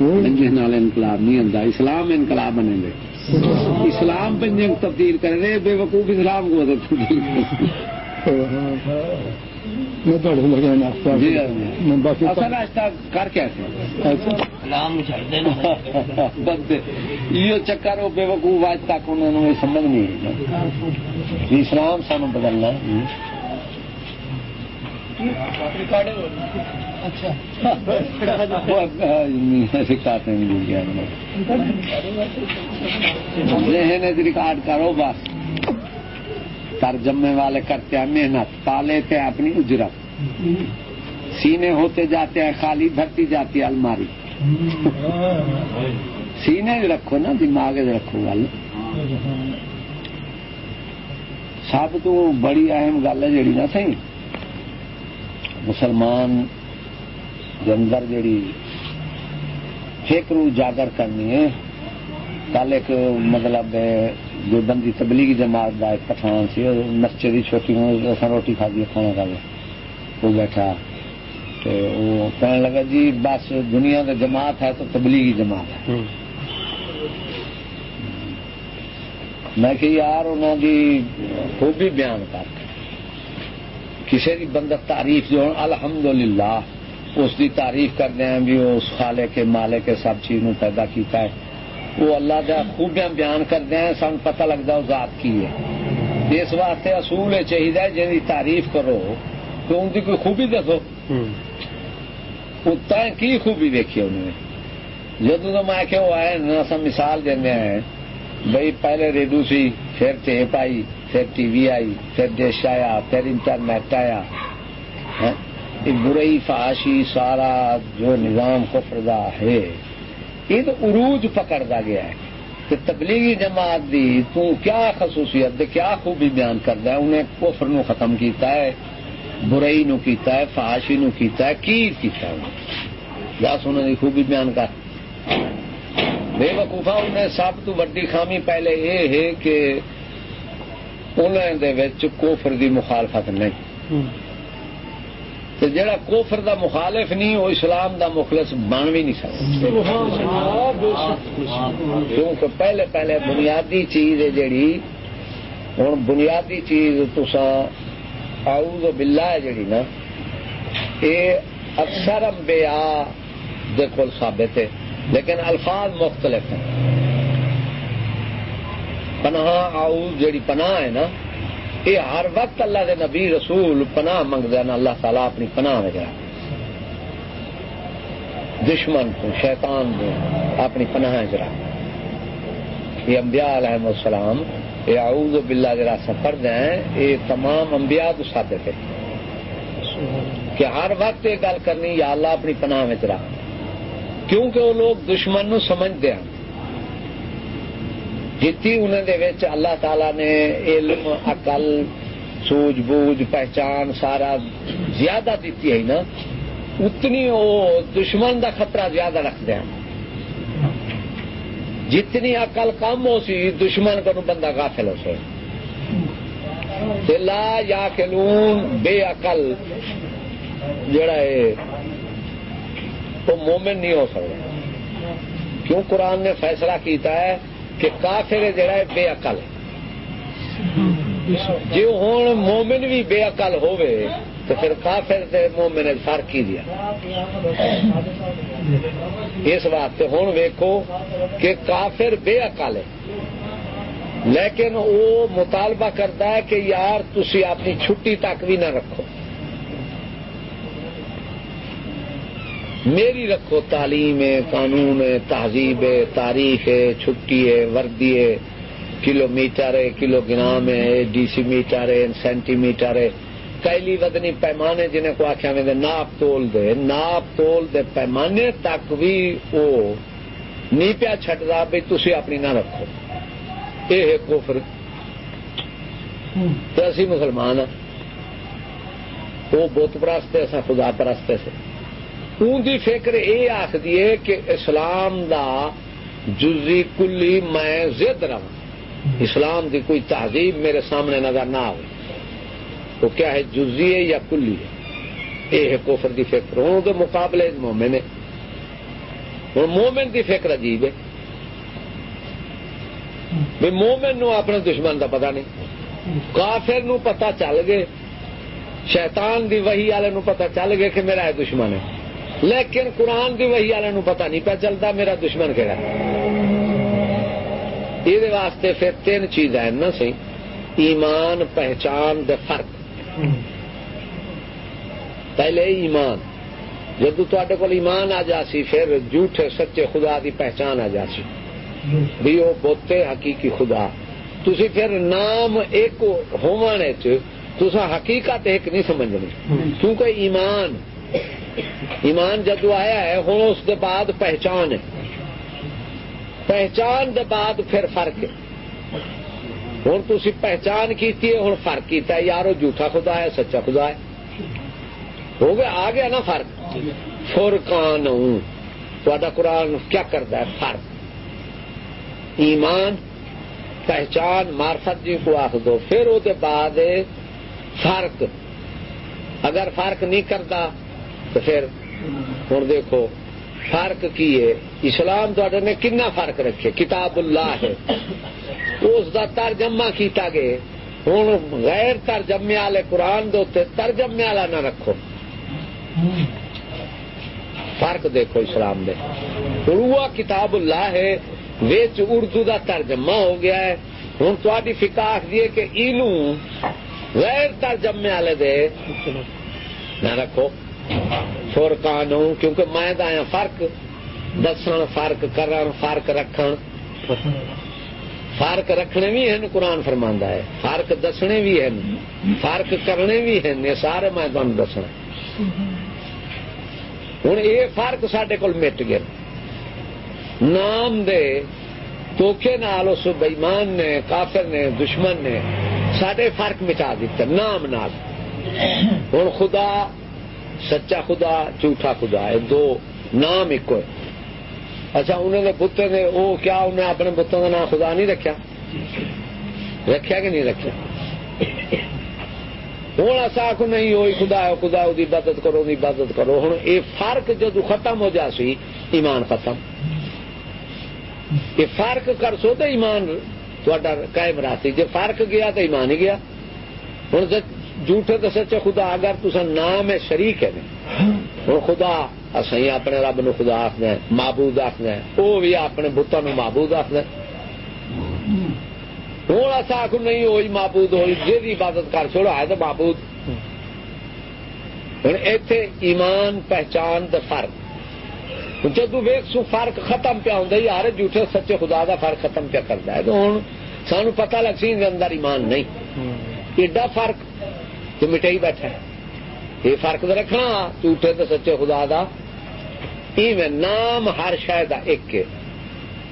جنجنا والے انقلاب نہیں آتا اسلام انقلاب بنے گے اسلام پہ تبدیل کر رہے بے وقوف اسلام کو تبدیل جی، چکر وہ بے وقوف اج تک انہوں نے سمجھ نہیں اسلام سان بدلنا سکھاتے ذہن ریکارڈ کرو بس۔ ترجمے والے کرتے ہیں محنت، پا لیتے ہیں اپنی اجرت۔ سینے ہوتے جاتے ہیں، خالی بھرتی جاتی ہے الماری۔ سینے رکھو نا، دماغ رکھو گل۔ سب تو بڑی اہم گل ہے جیڑی نا سی مسلمان کے اندر جیڑی فکر اجاگر کرنی ہے کل ایک مطلب جو بندی تبلیغی جماعت کا ایک پٹھان سی مسجد کی چھوٹی روٹی کھا دی کھانا کھا وہ بیٹھا۔ تو وہ کہنے لگا جی بس دنیا کا جماعت ہے تو تبلیغی جماعت ہے۔ میں کہ یار انہوں کی خوبی بیان کر۔ کسی کی بندہ تعریف جو الحمدللہ۔ اس کی تعریف کرتے ہیں بھی اس خالے کے مالے کے سب چیز پیدا کیتا ہے۔ وہ اللہ کا خوبیاں بیان کرتے ہیں سن پتہ لگتا وہ ذات کی ہے۔ اس واسطے اصول چاہیے جن کی تعریف کرو تو ان کی کوئی خوبی دسو۔ کی خوبی دیکھی انہوں نے؟ جدو تو میں کہ وہ آئے نا مثال دینا ہے بھائی پہلے ریڈو سی پھر ٹیپ آئی پھر ٹی وی آئی پھر ڈش آیا پھر انٹرنیٹ آیا۔ برئی فاشی سارا جو نظام کفر ہے، یہ تو عروج پکڑتا گیا ہے کہ تبلیغی جماعت دی تو کیا خصوصیت دے، کیا خوبی بیان کرتا ہے؟ انہیں کفر نو ختم کیتا ہے، برائی نو کیتا ہے، فحاشی نو کیتا ہے، کی کیتا ہے؟ انہیں جی، دس انہوں نے خوبی بیان کر۔ بے وقوفا انہیں سب تو وڈی خامی پہلے یہ ہے کہ انہیں دے وچ کوفر دی مخالفت نہیں۔ تو جڑا کوفر دا مخالف نہیں وہ اسلام دا مخلص بن بھی نہیں سکتا۔ کیونکہ پہلے پہلے بنیادی چیز ہے جڑی ہوں بنیادی چیز تسا اعوذ باللہ ہے جڑی نا یہ اکثر انبیاء دے کول ثابت ہے، لیکن الفاظ مختلف ہیں۔ پناہ، اعوذ جڑی پناہ ہے نا یہ ہر وقت اللہ دے نبی رسول پناہ منگتے ہیں اللہ تعالیٰ اپنی پناہ میں دشمن کو، شیطان کو اپنی پناہ جرا یہ انبیاء علیہ السلام، یہ اعوذ باللہ جرا سفر ہیں، یہ تمام انبیاء تو ثابت ہے کہ ہر وقت یہ گل کرنی، یا اللہ اپنی پناہ میں جرا کیونکہ وہ لوگ دشمن نو سمجھتے ہیں۔ جتنی انہوں دے وچ اللہ تعالی نے علم، عقل سوج بوجھ، پہچان سارا زیادہ دیتی ہے نا، اتنی وہ دشمن دا خطرہ زیادہ رکھتے ہیں۔ جتنی عقل کم ہو سی، دشمن کو بندہ غافل ہو سی لا یا کلون بے عقل، جڑا ہے تو مومن نہیں ہو سکتا۔ کیوں قرآن نے فیصلہ کیتا ہے؟ کہ کافر جڑا ہے بے عقل ہے۔ جی ہوں مومن بھی بے عقل ہوئے تو پھر کافر تے مومن فرق ہی دیا؟ اس واسطے ہوں ویکو کہ کافر بے عقل ہے۔ لیکن وہ مطالبہ کرتا ہے کہ یار تھی اپنی چھٹی تک بھی نہ رکھو۔ میری رکھو تعلیم ہے قانون ہے تہذیب ہے تاریخ ہے چھٹی ہے وردی ہے کلو میٹر ہے کلو گرام ہے ڈی سی میٹر ہے سینٹی میٹر ہے کیلی ودنی پیمانے جنہیں کو آخیا میں ناپ تول دے ناپ تول دے پیمانے تک بھی وہ نہیں پیا چڈ رہا بھائی تھی اپنی نہ رکھو۔ یہ کوفر تو اسی مسلمان ہاں وہ بت پرست اصا خدا پرست سے ان کی فکر یہ آخری ہے کہ اسلام دا جزی کلی میں زد رہا۔ اسلام دی کوئی تہذیب میرے سامنے نظر نہ آئے وہ کیا ہے جزی ہے یا کلی ہے؟ یہ ہے کوفر دی فکر۔ ہوں کے مقابلے مومن ہے ہوں مومن دی فکر عجیب ہے۔ بھی مومن نو اپنے دشمن دا پتہ نہیں۔ کافر نو پتہ چل گئے۔ شیطان دی وہی والے نو پتہ چل گئے کہ میرا ہے دشمن ہے۔ لیکن قرآن دی وہی والے نو پتہ نہیں پہ چلتا، میرا دشمن کہڑا یہ واسطے پھر تین چیز ہیں نا سی ایمان، پہچان دے فرق۔ پہلے ایمان۔ جدو تے کول ایمان آ جاسی، پھر جھوٹے سچے خدا دی پہچان آ جاسی۔ بھی وہ بوتے حقیقی خدا۔ تھی پھر نام ایک ہونے تسا حقیقت ایک نہیں سمجھنی کیونکہ ایمان ایمان جدو آیا ہے، ہوں اس کے بعد پہچان ہے۔ پہچان دے بعد پھر فرق ہے۔ ہوں تھی پہچان کی ہوں فرق کیتا ہے۔ یار وہ جھوٹا خدا ہے، سچا خدا ہے۔ ہو گیا، آ گیا نا فرق۔ فرقان تا قرآن کیا کرتا ہے؟ فرق۔ ایمان، پہچان مارفت جی کو آخ دو۔ پھر وہ بعد فرق۔ اگر فرق نہیں کرتا تو پھر ہوں دیکھو، فرق کی ہے؟ اسلام تے نے کنا فرق رکھے؟ کتاب اللہ ہے۔ اس کا ترجمہ کیتا گئے ہوں غیر ترجمے والے قرآن دے ترجمے والا نہ رکھو۔ فرق دیکھو اسلام دے۔ روا کتاب اللہ ہے ویچ اردو دا ترجمہ ہو گیا ہے۔ ہوں تاری فکا آخری کہ اینو غیر ترجمے والے دے نہ رکھو۔ فرقان ہوں کیونکہ میں دیا فرق دسن فرق کرن فرق رکھن فرق رکھنے بھی ہیں قرآن فرما ہے فرق دسنے بھی ہیں فرق کرنے بھی ہیں یہ سارے میں تمہیں دسنا ہوں یہ فرق سڈے کو مٹ گیا نام دے دھوکھے نال اس بئیمان نے کافر نے دشمن نے سڈے فرق مٹا دیتے نام نال ہوں خدا سچا خدا، جھوٹا خدا ہے دو نام ایک ہے۔ اچھا انہوں نے بتے نے وہ کیا انہیں اپنے بتوں کا نام خدا نہیں رکھا رکھا کہ نہیں رکھا ہوں ایسا آخ نہیں ہوئی خدا ہے، خدا وہ عبادت کرو عبادت کرو۔ ہوں یہ فرق جدو ختم ہو جا سی، ایمان ختم۔ یہ فرق کر سو تو ایمان تا قائم راسی جی فرق گیا تو ایمان ہی گیا۔ ہوں جھوٹے تو سچے خدا اگر تصا نام ہے شریک ہے ہوں خدا اصل اپنے رب نو خدا آخنا معبود آخنا وہ بھی اپنے بتوں معبود آخنا ہوں ایسا آخ نہیں ہوئی معبود ہوئی جی عبادت کر چھوڑا ہے تو معبود۔ ہوں اتے ایمان پہچان دا فرق۔ جدو ویک سو فرق ختم پیا ہوں یار جھوٹے سچے خدا دا فرق ختم پیا کرتا ہے۔ تو ہوں سانو پتا لگ سی اندر ایمان نہیں۔ ایڈا فرق تو مٹائی بیٹھا ہے۔ یہ فرق تو رکھنا، جھوٹے تو سچے خدا دا۔ ایویں نام ہر شاید ایک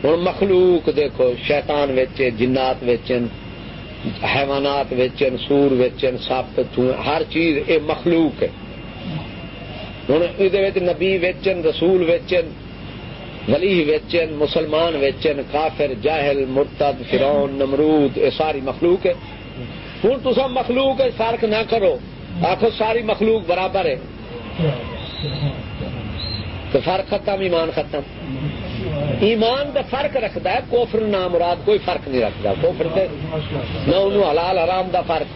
ہوں مخلوق دیکھو، شیطان ویچے جنات ویچن، حیوانات ویچن، سور ویچن، سپ ہر چیز یہ مخلوق ہے۔ ہوں یہ نبی ویچن، رسول ویچن، ولی ویچن، مسلمان ویچن، کافر، جاہل، مرتد فرون نمرود یہ ساری مخلوق ہے۔ ہوں تو مخلوق فرق نہ کرو۔ آخو ساری مخلوق برابر ہے۔ تو فرق ختم، ایمان ختم۔ ایمان کا فرق رکھتا ہے کوفر نام مراد کوئی فرق نہیں رکھتا کوفر سے نہ انہوں حلال حرام دا فرق،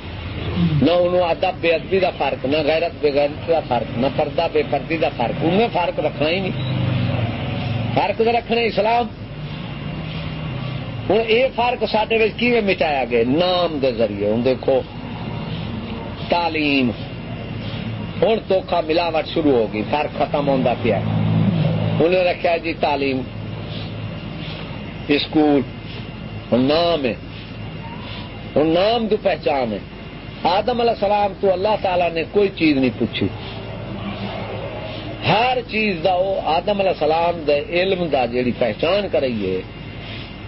نہ انہوں ادب، بے ادبی دا فرق، نہ غیرت، بے غیرت دا فرق، نہ پردہ، بے پردی دا فرق۔ انہیں فرق رکھنا ہی نہیں۔ فرق تو رکھنا اسلام۔ ہوں یہ فرق سڈے کی مٹایا گیا؟ نام دے ذریعے۔ ہوں دیکھو، تعلیم۔ ہوں توکھا ملاوٹ شروع ہو گئی، فرق ختم ہوتا پیا انہیں رکھا جی تعلیم، اسکول۔ نام ہے۔ ہوں نام تو پہچان ہے۔ آدم علیہ السلام تو اللہ تعالی نے کوئی چیز نہیں پوچھی۔ ہر چیز دا وہ آدم علیہ السلام دے علم دا جیڑی پہچان کرائیے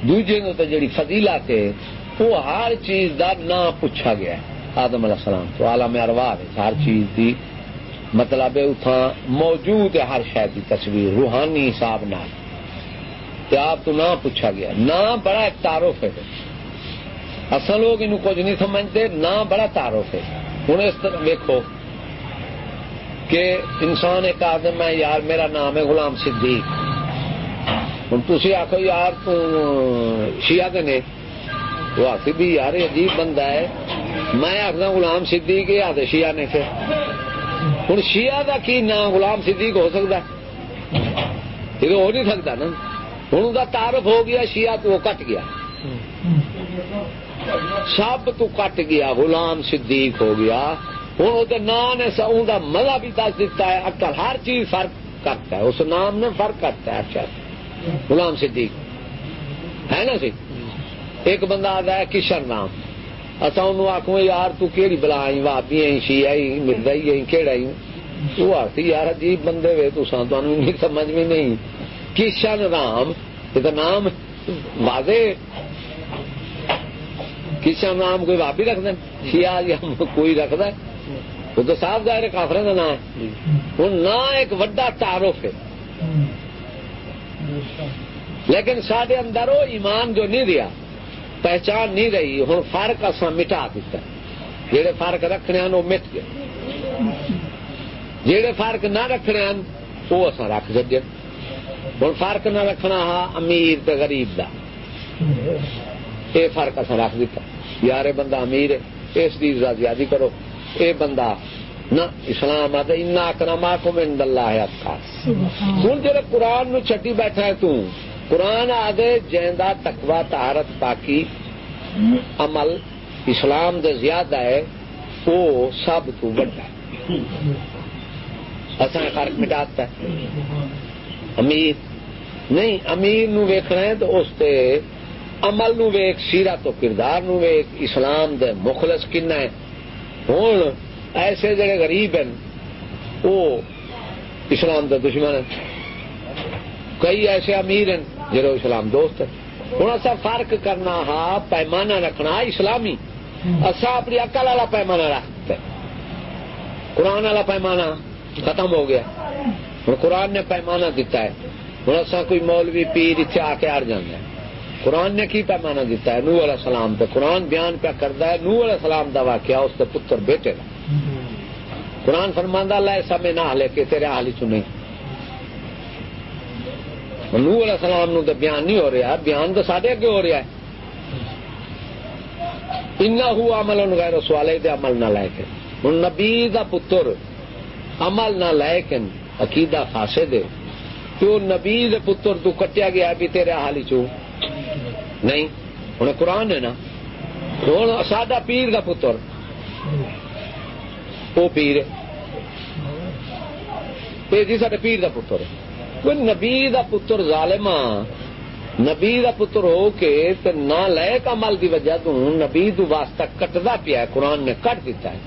دوجے نو تو جیڑی فضیلت ہے وہ ہر چیز دا نام پوچھا گیا ہے۔ آدم علیہ السلام تو عالم ارواح ہے، ہر چیز دی مطلب اتنا موجود ہے، ہر شاید کی تصویر، روحانی حساب نہ آپ تو نام پوچھا گیا نام بڑا ایک تعارف ہے۔ اصل لوگ ان کچھ نہیں سمجھتے نام بڑا تعارف ہے۔ ہوں اس طرح دیکھو کہ انسان ایک آدم ہے، یار میرا نام ہے غلام صدیق۔ ہوں تھی آخو یار تیا نے وہ آخری بھی یار عجیب بندہ ہے میں آخنا غلام صدیق یہ آدھے شیعہ نے پھر ہوں شیعہ کا کی نام غلام صدیق ہو سکتا یہ تو ہو نہیں سکتا نا ہوں تعارف ہو گیا شیعہ تو وہ کٹ گیا سب تو کٹ گیا غلام صدیق ہو گیا ہوں وہ نام نے کا مزہ بھی دس دیتا ہے اکل ہر چیز فرق کرتا ہے اس نام نے فرق کرتا ہے اچھا غلام صدیق. ہے نا سی ایک بندہ آتا ہے کشن رام اصا ان آخو یار تیڑی بلا آئی وابی آئی شی آئی مرد آئی کہڑا آئی وہ آخری یار عجیب بندے وے تو نہیں سمجھ میں نہیں. کشن رام یہ تو نام واضح کشن رام کوئی وابی رکھ دیں شیا یا کوئی رکھ دے وہ تو صاف ظاہر کافر کا نام ہے. وہ نہ ایک وڈا تعارف ہے. لیکن سڈے اندر وہ ایمان جو نہیں دیا پہچان نہیں رہی ہوں فرق اصا مٹا دیتا جہے فرق رکھنے ہیں وہ مٹ گئے۔ جہے فرق نہ رکھنے ہیں وہ اصا رکھ سکے ہوں فرق نہ رکھنا ہا امیر تے غریب دا۔ یہ فرق اصا رکھ دیتا یار بندہ امیر ہے، اس کی زیادہ کرو۔ اے بندہ نہ اسلام آتا ان اکرما کو میں اللہ ہے ہوں جی قرآن نو چٹی بیٹھا ہے توں قرآن آدھے جیندا تکوا تہارت پاکی عمل اسلام دے زیادہ ہے وہ سب تو بڑا ہے اصا فرق مٹاتا ہے۔ امیر نہیں امیر نو ویکھنا ہے تو اس تے عمل نو ویک سیرا تو کردار نو ویک اسلام دے مخلص کنا ہے ہوں ایسے جڑے غریب ہیں، وہ اسلام دے دشمن ہیں۔ کئی ایسے امیر ہیں جڑے اسلام دوست ہیں۔ ہوں اصا فرق کرنا ہا، پیمانہ رکھنا اسلامی۔ اصا اپنی اکل والا پیمانہ رکھتے۔ قرآن والا پیمانہ ختم ہو گیا۔ ہوں قرآن نے پیمانہ دیتا ہے۔ ہوں اصا کوئی مولوی پیر اتنے آ کے اڑ جانا ہے قرآن نے کی پیمانہ دیتا ہے؟ نو علیہ السلام پہ قرآن بیان پہ کرتا ہے نو علیہ السلام دا واقعہ، اس کے پتر بیٹے کا قرآن فرماندہ اللہ ایسا میں نہ لے کے تیرے حال ہی چنے نو علیہ السلام نو تو بیان نہیں ہو رہا، بیان تو سارے اگے ہو رہا ہے۔ انا ہو عمل غیر سوالے دے عمل نہ لائے کے ہوں نبی دا پتر عمل نہ لائے کے عقیدہ فاسے دے تو نبی دے پتر تو کٹیا گیا بھی تیرے حال چ نہیں ہوں قرآن ہے نا۔ ہوں ساڈا پیر کا پتر۔ وہ پیر جی سارے پیر کا پتر کوئی نبی کا پتر ظالم نبی کا پتر ہو کے نہ لے کمل کی وجہ تو نبی تو واسطہ کٹدا پیا قرآن نے کٹ دیتا ہے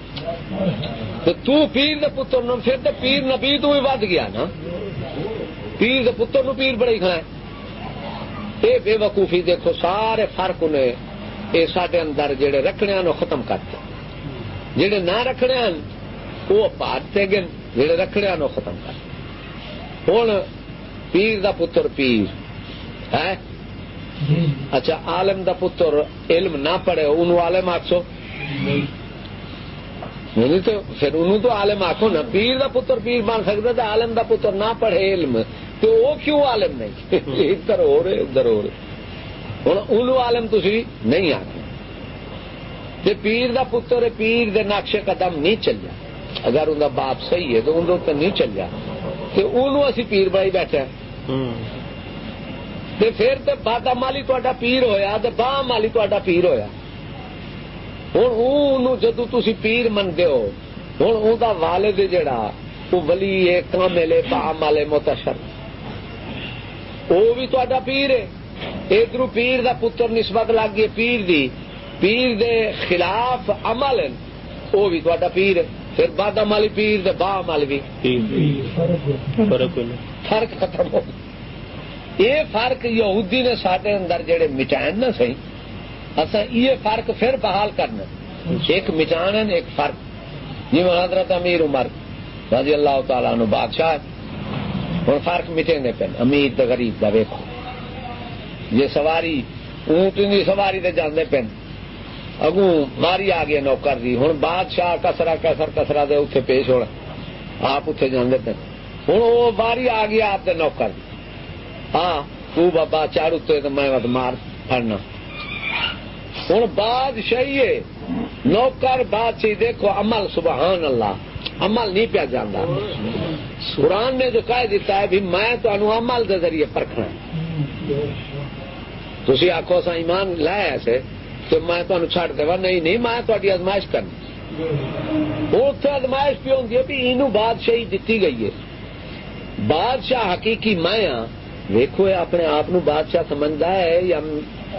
تو پیر دے پتر نو پھر تو پیر نبی تو بھی ود گیا نا پیر دے پتر نو پیر بڑی کھائے یہ بے وقوفی دیکھو سارے فرق نے یہ سڈے اندر جڑے رکھنے نو ختم کرتے جڑے نہ رکھنے وہ پاٹتے گن جڑے رکھنے نو ختم کرتے ہوں پیر دا پتر پیر ہے اچھا عالم دا پتر علم نہ پڑھے ان عالم آخسو نہیں تو پھر انہوں تو عالم آخو نا پیر دا پتر پیر بن سکتا تو عالم دا پتر نہ پڑھے علم تو وہ کیوں عالم نہیں ادھر ہو رہے ادھر ہو رہے ہوں ان عالم تھی نہیں آتے پیر دا پتر پیر دے نقش قدم نہیں چلیا اگر ان باپ صحیح ہے تو ان تو نہیں چلیا۔ تو انہوں اسی پیر بڑائی بیٹھا تے پھر تے بادا مالی تا پیر ہویا تے باہ مالی تا پیر ہویا۔ ہوں جدو تھی پیر منگے ہو ہوں ان والد جڑا وہ ولی ہے کامل ہے بام والے متشر۔ وہ بھی تا پیر ہے۔ ادھر پیر دا پتر نسبت لگ گئی پیر دی۔ پیر دے خلاف عمل وہ بھی تا پیر ہے۔ پھر بادہ مالی پیر دے با مال بھی۔ فرق ختم ہو۔ یہ فرق یہودی نے سارے اندر جڑے مٹائن نا سی اصا یہ فرق پھر بحال کرنا۔ ایک مٹان ایک فرق۔ جی حضرت امیر عمر رضی اللہ تعالیٰ نو بادشاہ ہوں فرق مٹے پہ امیر تو غریب کا ویکو جی سواری اونٹ سواری تے جانے پہ اگوں ماری آ گیا نوکر دی۔ ہوں بادشاہ کسرا کسر کسرا دے اتنے پیش ہونا۔ آپ اتنے جانے پہ ہوں وہ باری آ گیا آپ نوکر دی۔ ہاں تو بابا چار اتنے تو میں مار پڑنا ہوں بادشاہی نوکر بادشاہی دیکھو عمل سبحان اللہ۔ عمل نہیں پیا جانا قرآن نے جو کہہ دیتا ہے بھی میں تو عمل دے ذریعے پرکھنا تھی آخو سا ایمان لایا ایسے تو میں تمہیں چڑ دوا نہیں نہیں، میں تاری ازمائش کرنی۔ اتنے ازمائش پہ ہوتی ہے بھی یہ بادشاہی دیتی گئی ہے۔ بادشاہ حقیقی میں ہاں۔ ویکو اپنے آپ بادشاہ سمجھتا ہے یا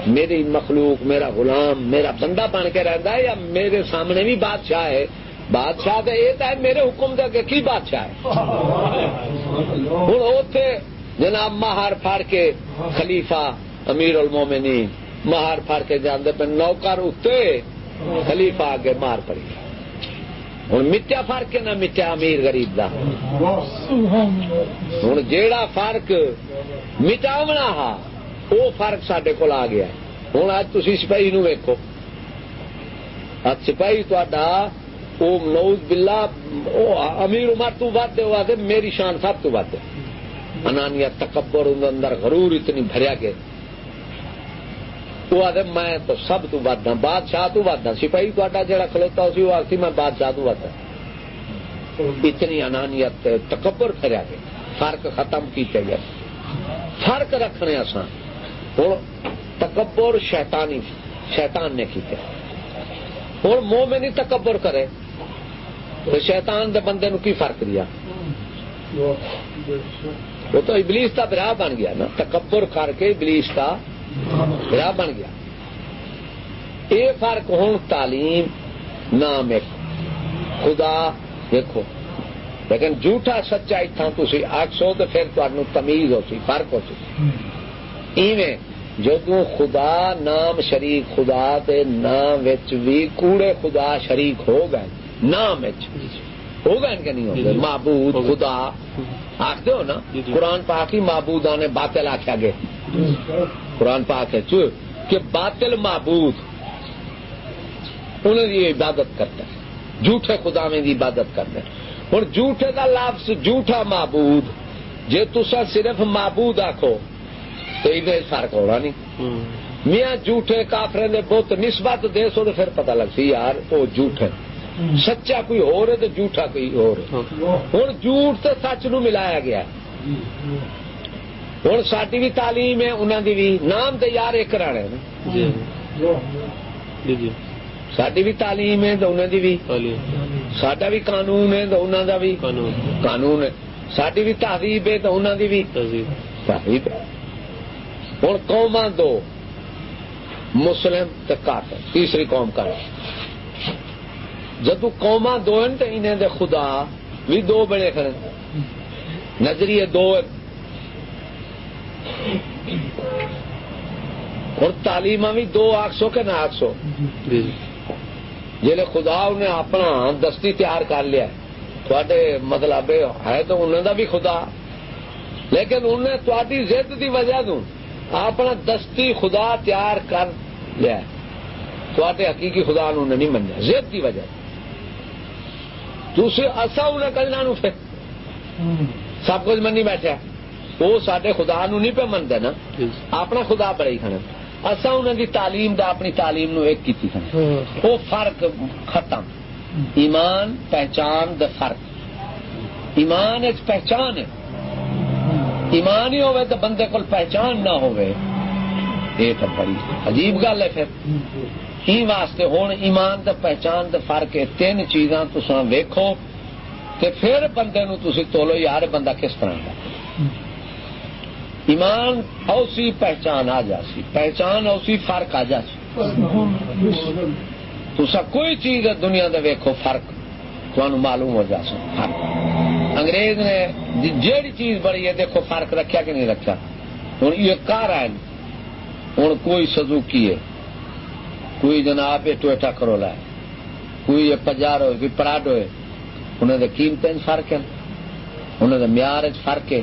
میری مخلوق، میرا غلام، میرا بندہ بن کے رہتا ہے یا میرے سامنے بھی بادشاہ ہے؟ بادشاہ تو یہ ہے میرے حکم دے کی بادشاہ ہے؟ ہوں اتے جناب مہار پھاڑ کے خلیفہ امیر المومنین مہار پھاڑ کے جانے پہ نوکر اتنے خلیفہ آگے مار پڑی۔ ہوں مٹیا فرق ہے نہ مٹیا امیر غریب کا ہوں جیڑا فرق مٹاونا ہا وہ فرق سڈے کو آ گیا۔ ہوں اج تھی سپاہی نو ویکو سپاہی تا نوز بلا امیر عمر تو ود ہوا کہ میری شان سب تو ود انانیا تکبر اندر غرور اتنی بھریا گیا وہ آدھے میں تو سب تو ود ہوں بادشاہ تو ود ہوں سپاہی تا جا کھلوتا اسی وہ آخری میں بادشاہ تو ود ہوں اتنی انانیت تکبر پھریا گیا فرق ختم کیتے گئے فرق رکھنے آسان ہوں تکبر شیطانی شیطان نے کیتے ہوں منہ میں نہیں تکبر کرے تو شیطان دے بندے نو کی فرق دیا وہ تو ابلیس کا براہ بن گیا نا تکبر کر کے ابلیس کا براہ بن گیا۔ یہ فرق ہوں تعلیم نام ایک خدا دیکھو۔ لیکن جھوٹا سچا اتنا تھی آخ سو تو پھر تمہیں تمیز ہو سی فرق ہو سی ایویں جدو خدا نام شریک خدا تے نام بھی کوڑے خدا شریک ہو گئے نام ہو گئے کہ نہیں ہو گئے؟ معبود خدا۔ آخ دو نا؟ قرآن پاک ہی آنے باطل آخیا گئے۔ قرآن پاک ہے کہ باطل معبود انہیں یہ عبادت کرتا ہے جھوٹے خدا میں بھی عبادت کرتے ہیں ہوں جھوٹے کا لفظ جھوٹا معبود جی تسا صرف معبود آخو تو یہ فرق ہونا نہیں۔ میاں جھوٹے کافر نے بت نسبت دے سو تو پھر پتا لگ سی یار وہ جھوٹ ہے سچا کوئی ہو رہے تو جھوٹا کوئی ہو رہا ہوں۔ جھوٹ تو سچ نو ملایا گیا ہوں ساری بھی تعلیم ہے انہوں کی بھی نام تو یار ایک رانے ساری بھی تعلیم ہے تو انہوں کی بھی سڈا بھی قانون ہے تو انہوں کا بھی قانون۔ ہے۔ ساری بھی تہذیب ہے تو انہوں کی بھی تہذیب۔ ہے۔ ہوں قوم دو مسلم تو کافر تیسری قوم کا جدو قوما دو ہیں تو انہیں دے خدا بھی دو بڑے کھڑے۔ نظریے دو اور تعلیم بھی دو آخ سو کہ نہ آخ سو جی خدا انہیں اپنا دستی تیار کر لیا تھوڑے مطلب ہے تو انہوں دا بھی خدا۔ لیکن انہیں تاری زد کی وجہ تو اپنا دستی خدا تیار کر لیا تھوڑے حقیقی خدا نے نہیں منیا زد کی وجہ۔ دوسرے اصا انہیں کلنا نو پھر۔ سب کچھ منی بیٹھا وہ سڈے خدا نو نہیں پہ منتے نا اپنا خدا بڑے کھانا اصا انہوں دی تعلیم دا اپنی تعلیم نو ایک کی وہ فرق ختم ایمان پہچان دا فرق ایمان ایک پہچان ہے ایمان ہی ہوئے تو بندے کو پہچان نہ ہوئے یہ تو بڑی عجیب گل ہے پھر ہی واسطے ہوں ایمان تے پہچان تے فرق ہے تین چیزاں تسا ویکھو تے پھر بندے نو تسی تولو یار بندہ کس طرح کا ایمان اوسی پہچان آ جاسی، پہچان اوسی فرق آ جاسی۔ تسا کوئی چیز دنیا دے ویکھو فرق تمہیں معلوم ہو جا سکتا انگریز نے جی- جیڑی چیز بڑی ہے، دیکھو فرق رکھا کہ نہیں رکھا ہوں یہ کار ہے ہوں کوئی سزوکی ہے، کوئی جناب یہ ٹویٹا کرولا ہے، کوئی یہ پجار ہوئے، کوئی پراڈ ہوئے انہیں قیمتیں فرق ہے انہیں معیار فرق ہے۔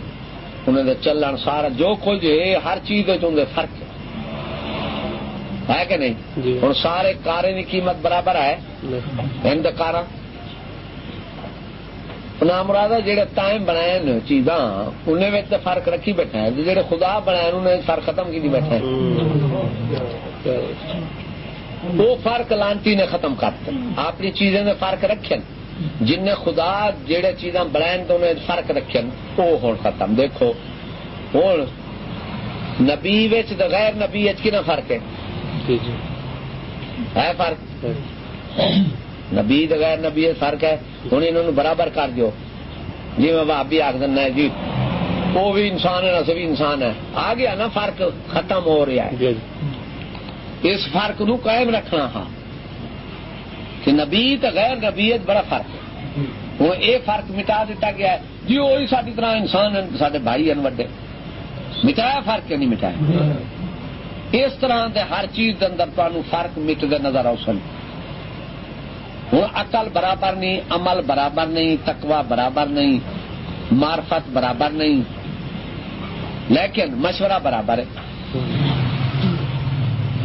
انہیں چلن سارا جو کچھ ہے ہر چیز فرق ہے۔ ہے کہ نہیں؟ ہوں جی۔ سارے کارے کی قیمت برابر ہے۔ کارا۔ نام مراد جہے تائم بنائے چیزاں انہیں فرق رکھی بیٹھا ہے۔ جہے خدا بنائے انہیں فرق ختم کی بیٹھا ہے۔ وہ فرق لانتی نے ختم کرتے اپنی چیزیں نے فرق رکھے جن نے خدا جہے چیزاں بنائے تو انہیں فرق رکھے وہ ہوں ختم۔ دیکھو ہوں نبی غیر نبی کی نہ فرق ہے؟ جی، جی۔ ہے فرق؟ نبی غیر نبی فرق ہے۔ ہوں انہوں برابر کر دو جی میں بابی آخ دینا جی۔ وہ بھی انسان ہے نہ بھی انسان ہے۔ آ گیا نا فرق ختم ہو رہا ہے۔ جی، اس فرق نو قائم رکھنا ہاں۔ کہ نبی تو غیر نبیت بڑا فرق ہے۔ ہوں یہ فرق مٹا دیتا گیا ہے۔ جی وہی ساری طرح انسان ہیں سارے بھائی ہیں وڈے۔ مٹایا فرق نہیں مٹایا؟ اس طرح دے ہر چیز کے اندر تمہیں فرق مٹتے نظر آؤ سن۔ ہوں اقل برابر نہیں عمل برابر نہیں تکوا برابر نہیں مارفت برابر نہیں۔ لیکن مشورہ برابر ہے۔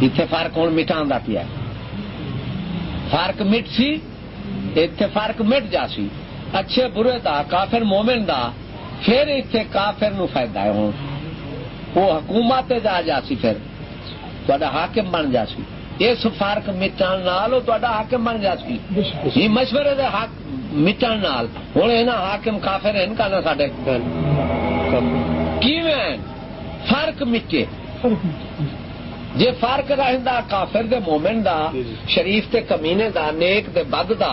اتنے فرق ہوں مٹا پیا؟ فرق مٹ سی اتنے فرق مٹ جا سی۔ اچھے برے دا کافر مومن دا پھر اتنے کافر نو فائدہ ہے۔ ہوں وہ حکومت جا جا سی پھر۔ تا حاکم بن جا سی۔ اس فرق مٹن نال حاکم بن جا سی۔ یہ مشورے دے حق مٹن نال۔ ہوں یہ حاکم کافر ہیں کا نا سڈے کی فرق مٹے۔ جی فرق رہندا کافر دے مومن دا شریف تے کمینے دا نیک دے بد دا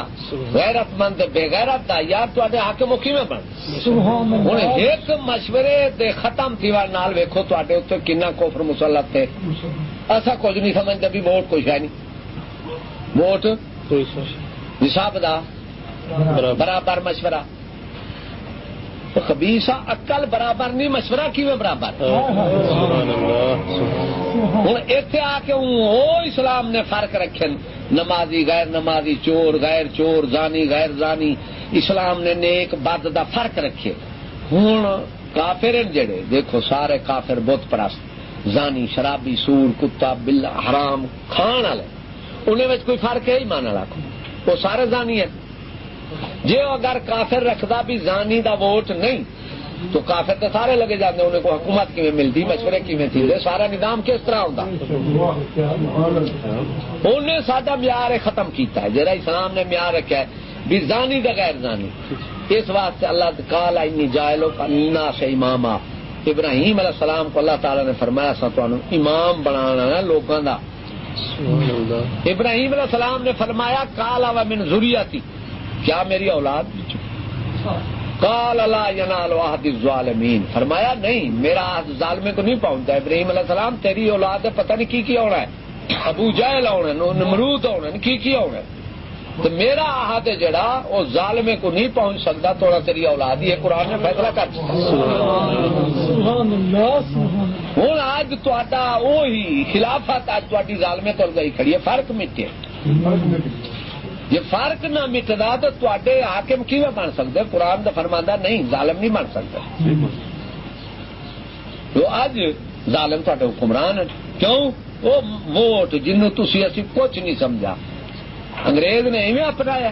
غیرت مند دے بے غیرت دا یار تے حاکم کیویں بن؟ ہوں ایک مشورے دے ختم تھی نال ویکھو تے اتنے کنا کوفر مسلط تھے ایسا کچھ نہیں سمجھتا بھی ووٹ کچھ ہے نہیں۔ ووٹ؟ حساب دا۔ برابر مشورہ۔ خبیسا اکل برابر نہیں مشورہ کیویں برابر ہوں اتنے آ کے وہ اسلام نے فرق رکھے نمازی غیر نمازی چور غیر چور زانی غیر زانی اسلام نے نیک بد دا فرق رکھے ہوں کافر جڑے دیکھو سارے کافر بت پرست زانی شرابی سور کتا بلا حرام کھان والے انہیں کوئی فرق ہے ہی مان والا وہ سارے زانی ہیں جی اگر کافر رکھتا بھی زانی دا ووٹ نہیں تو کافر تو سارے لگے جاتے انہیں کو حکومت کیون ملتی مشورے کیون تھی سارا نظام کس طرح ہوتا انہیں سڈا معیار ختم کیتا ہے جہاں اسلام نے معیار رکھا ہے بھی زانی دا غیر زانی۔ اس واسطے اللہ کال آئی جائلو سے امام ابراہیم علیہ السلام کو اللہ تعالی نے فرمایا سا تو امام بنا لوگوں کا ابراہیم علیہ السلام نے فرمایا کالا و من ضروریاتی کیا میری اولاد کال اللہ ینال واحد ظالمین فرمایا نہیں، میرا ظالمے کو نہیں پہنچتا۔ ابراہیم علیہ السلام تیری اولاد ہے، پتہ نہیں کی کی ہونا ہے۔ ابو جہل ہونا نمرود ہونا کی کی ہونا تو میرا آہد جڑا، وہ ظالمے کو نہیں پہنچ سکتا، تھوڑا تیری اولاد ہی ہے، قرآن نے فیصلہ کر۔ ہوں، آج تا وہی خلافت، آج تاری ظالمے تو گئی کھڑی ہے، فرق مٹے یہ فرق نہ مٹتا تو تے حاکم کی بن سکتے قرآن تو فرماندہ نہیں ظالم نہیں بن سکتا تو اج ظالم تے حکمران کیوں؟ وہ ووٹ جنوں تھی اسی کچھ نہیں سمجھا۔ انگریز نے ایویں اپنایا۔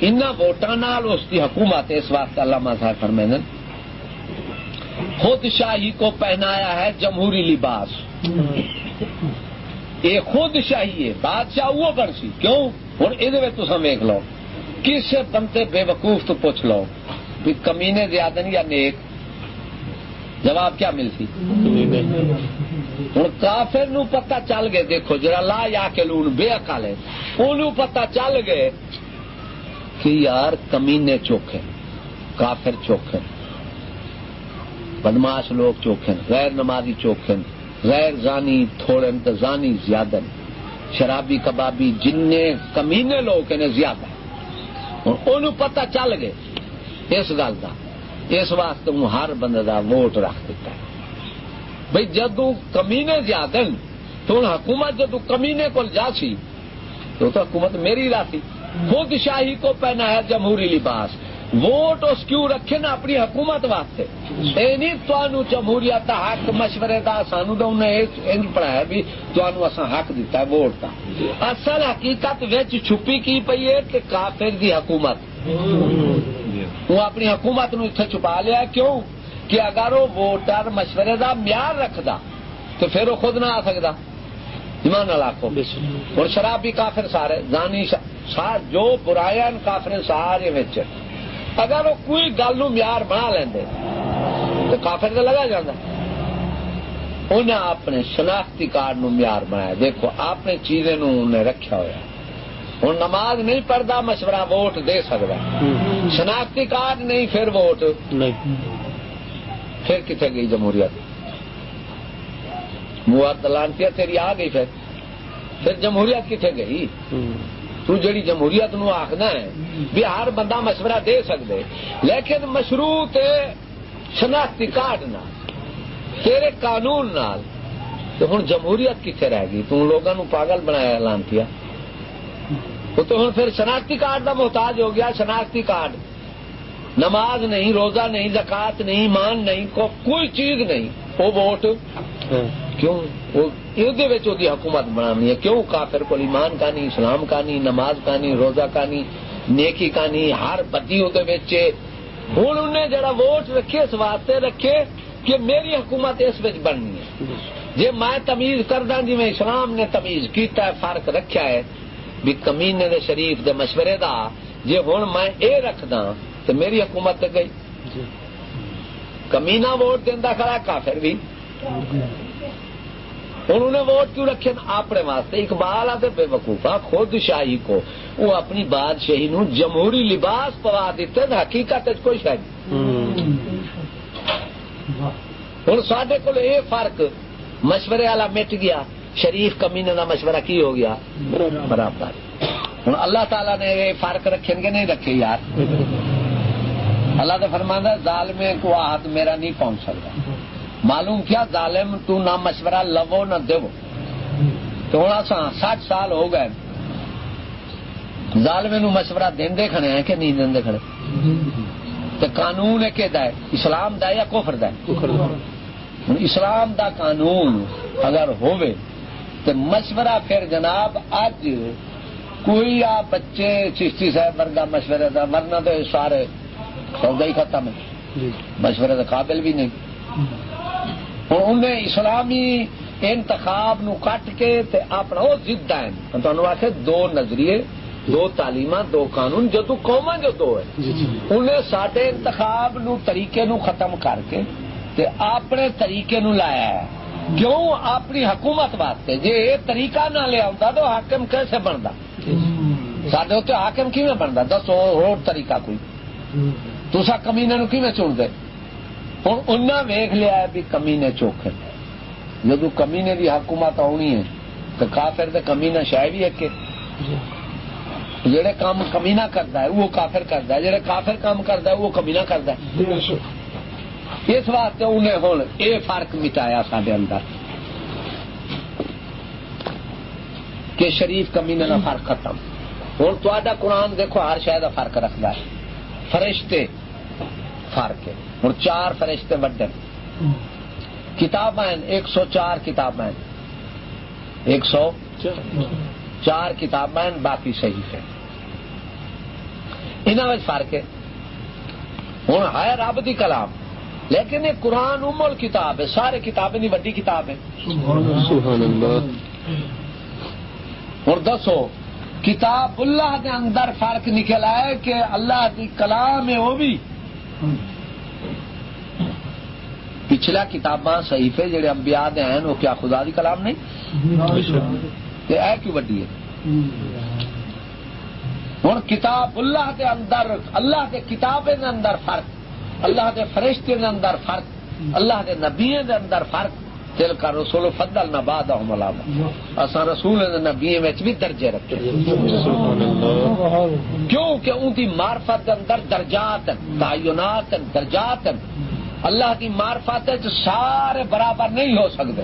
ان ووٹان اس کی حکومت اس واسطے علامہ صاحب فرمین خود شاہی کو پہنایا ہے جمہوری لباس۔ یہ خود شاہی ہے بادشاہ وہ بن سی۔ کیوں؟ ہوں یہ ویک لو، کس بندے بے وقوف تو پوچھ لو بھی کمینے زیادہ یا نیک؟ جواب کیا ملتی؟ ہوں کافر نو پتہ چل گئے، دیکھو جرا لا یا کے لون بے اکال ہے انہوں پتہ چل گئے کہ یار کمینے چوکھے، کافر چوکھے بدماش لوگ چوکھے، غیر نمازی چوکھے، غیر زانی، تھوڑے زانی زیادہ شرابی کبابی جن کمینے لوگ ہیں۔ زیادہ انہوں پتہ چل گئے۔ اس گل کا اس واسطے ہوں ہر بندے کا ووٹ رکھ دیتا ہے۔ بھائی جدو کمینے زیادہ تو ہوں حکومت جدو کمینے کو جا سی، تو تو حکومت میری راسی خود شاہی کو پہنا ہے جمہوری لباس۔ ووٹ اس کیوں رکھے نا اپنی حکومت واسطے؟ نہیں تو جمہوریت حق مشورے سانو دا انہیں پڑھایا بھی تو حق دیتا ہے ووٹ دا۔ اصل حقیقت وچ چھپی کی پئی ہے کہ کافر دی حکومت۔ وہ اپنی حکومت نو اتنے چھپا لیا کیوں؟ کہ اگر وہ ووٹر مشورے دا معیار رکھدا تو پھر وہ خود نہ آ سکتا ایمان علاقوں اور شرابی کافر سارے زانی جو برایا کافر سارے اگر وہ کوئی گل نو معیار بنا لیندے تو کافر تو لگا جاتا انہیں اپنے شناختی کارڈ نو معیار بنایا۔ دیکھو اپنے چیزیں انہیں رکھا ہوا ہوں نماز نہیں پڑھتا مشورہ ووٹ دے سکتا شناختی کارڈ نہیں پھر ووٹ۔ پھر کتنے گئی جمہوریت؟ موت لانتی تیری آ گئی پھر۔ پھر جمہوریت کتنے گئی؟ تو جڑی جمہوریت نو آخنا ہے بھی ہر بندہ مشورہ دے سکتے لیکن مشروط شناختی کارڈ نہ تیرے قانون نال۔ تو ہوں جمہوریت کتنے رہ گئی؟ تم لوگوں پاگل بنایا لانتی تو ہوں پھر شناختی کارڈ کا محتاج ہو گیا، شناختی کارڈ۔ نماز نہیں، روزہ نہیں زکات نہیں، مان نہیں کوئی چیز نہیں۔ وہ ووٹ؟ کیوں؟ حکومت بنانی ہے۔ کیوں کافر کو ایمان کا نہیں اسلام کا نہیں نماز کا نہیں روزہ کا نہیں نیکی کا نہیں ہر بدی ہوں انہیں جڑا ووٹ رکھے اس واسطے رکھے کہ میری حکومت اس وچ بننی ہے۔ جی میں تمیز کردہ جی میں اسلام نے تمیز کیتا ہے فرق رکھا ہے بھی کمینے دے شریف دے مشورے دا جی ہوں میں اے رکھدا تو میری حکومت گئی۔ کمینا ووٹ دینا کھڑا، کافر بھی۔ انہوں نے ووٹ کیوں رکھے؟ اپنے واسطے اقبال آتے بے وقوفا خود شاہی کو۔ وہ اپنی بادشاہی نو جمہوری لباس پوا دیتے حقیقت کوئی شاید ہوں سڈے کو یہ فرق مشورے والا مٹ گیا، شریف کمینے کا مشورہ کی ہو گیا؟ برابر۔ ہوں اللہ تعالیٰ نے یہ فرق رکھے گے؟ نہیں رکھے یار۔ اللہ تو فرمانا ظالم کو ہاتھ میرا نہیں پہنچ سکتا۔ معلوم کیا ظالم تو نہ مشورہ لو نہ دو۔ تو ہوں ساٹھ سال ہو گئے۔ ظالم نو مشورہ دے کھڑے ہیں کہ نہیں دے کھڑے؟ تو قانون ہے کہ اسلام دا یا کوفر دا اسلام دا قانون اگر ہوئے تو مشورہ پھر جناب اج کوئی آ بچے چشتی صاحب ورگا مشورے دا ورنہ تو سارے سودا ہی ختم ہے۔ جی۔ مشورے کے قابل بھی نہیں۔ ہوں انہیں اسلامی انتخاب نو کٹ کے تے اپنا وہ ضد ہے تمہیں آخ دو نظریے دو تعلیم دو قانون جدو قوما جو دو ہے جی، جی۔ انہیں سڈے انتخاب نو طریقے نو ختم کر کے تے اپنے طریقے نو لایا ہے۔ کیوں؟ اپنی حکومت واسطے۔ جی یہ طریقہ نہ لیا تو حاکم کیسے بنتا سڈے اتنے حاکم کی بنتا دسو اور طریقہ کوئی۔ تسا کمینے نو کی چن دے ہوں انہیں ویخ لیا بھی کمینے چوکھے۔ جدو کمینے کی حکومت آنی ہے تو کافر تو کمینا شاید بھی ایک جڑے کام کمینا کرتا ہے وہ کافر کرتا ہے۔ جڑے کافر کام کرتا ہے وہ کمینا کرتا ہے۔ اس واسطے انہیں ہوں یہ فرق مٹایا سڈے اندر۔ کہ شریف کمینے کا فرق ختم۔ ہوں تا قرآن دیکھو ہر شاید فرق رکھتا ہے۔ فرشتے فرق ہے ہوں چار فرشتے وڈے کتاب ایک سو چار کتاب ایک سو چار کتاب باقی صحیح ہے انہوں فرق ہے ہوں ہے رب کی کلام لیکن یہ قرآن امول کتاب ہے سارے کتابیں وڈی کتاب ہے ہوں دسو کتاب اللہ کے اندر فرق نکل آئے کہ اللہ کی کلام ہے وہ بھی۔ پچھلا کتاباں صحیفے جڑے انبیاء دے ہیں، وہ کیا خدا دی کلام نہیں؟ تے اے کیوں وڈی ہے؟ ہوں کتاب اللہ دے اندر، اللہ دے کتاب دے اندر فرق، اللہ دے فرشتے دے اندر فرق، اللہ دے نبی دے اندر فرق۔ دل کا رسول فضل نہ باد اصا رسول نبی بھی درجے رکھے. کیوں کہ ان کی مارفت اندر درجات تعینات درجات اللہ کی مارفت سارے برابر نہیں ہو سکتے۔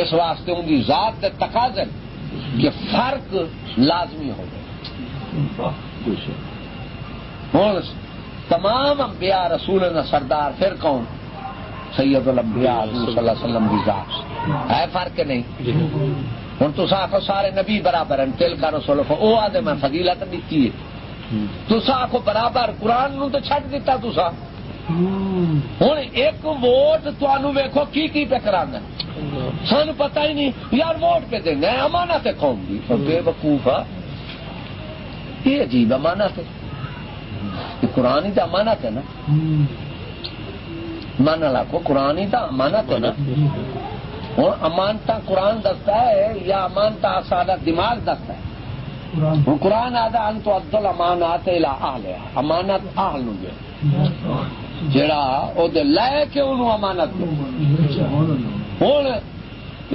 اس واسطے ان کی ذات تقاضن کہ فرق لازمی ہو گئے ہوں تمام انبیاء رسول سردار پھر کون؟ سید الانبیاء حضور صلی اللہ علیہ وسلم کی ذات۔ ہے فرق نہیں؟ ہوں تو آخو سارے نبی برابر ہیں تل کا رسول او آدھے میں فضیلت دیتی ہے۔ تو آخو برابر قرآن نو تو چھٹ دیتا تو ہوں ایک ووٹ تنوع ویکو کی کی پہ کرا سان پتا ہی نہیں یار ووٹ پہ دینا امانت ہے قوم کی بے وقوف یہ عجیب امانت ہے۔ قرآن ہی تو امانت ہے نا۔ من لاکھو قرآن ہی تو امانت ہے نا۔ ہوں امانتا قرآن دستا ہے یا امانتا سارا دماغ دستا ہے۔ قرآن۔ آدھا ان تو ابدل امانات لیا امانت آل نو جڑا او دے لے کے انہوں امانت ہوں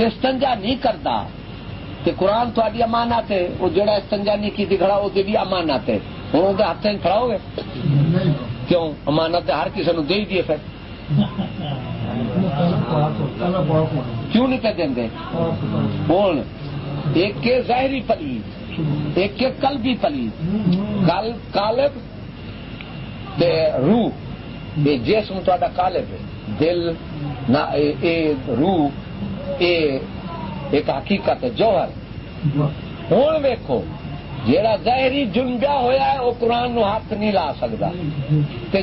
استنجا نہیں کرتا۔ تے قرآن تاری امانت ہے وہ جڑا استنجا نہیں کی کھڑا وہ بھی امانت ہے۔ ہوں وہ ہاتھ کھڑاؤ گے۔ کیوں؟ امانت ہر کسی نو دے دیے پھر۔ کیوں نہیں پہ دیں ہوں ایک کے ظاہری پلیز ایک کے قلبی پلیز کالب روح۔ یہ جسم تا کالب ہے۔ دل نہ روح اے ایک حقیقت ہے جوہر۔ ہوں ویکو جہاں ظاہری جنبیا ہوا ہے وہ قرآن نو ہاتھ نہیں لا سکتا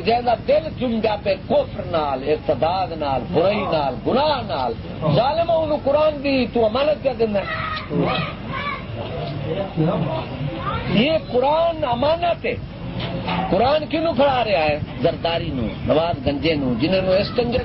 جہاں دل جنبیا پہ کوفر نال، ارتداد نال، برائی نال، گناہ نال، ظالم انہوں قرآن دی تو امانت کیا دینا یہ قرآن امانت ہے۔ قرآن کنو پڑھا رہا ہے؟ زرداری نو، نواز گنجے نو جنہوں اس کنجے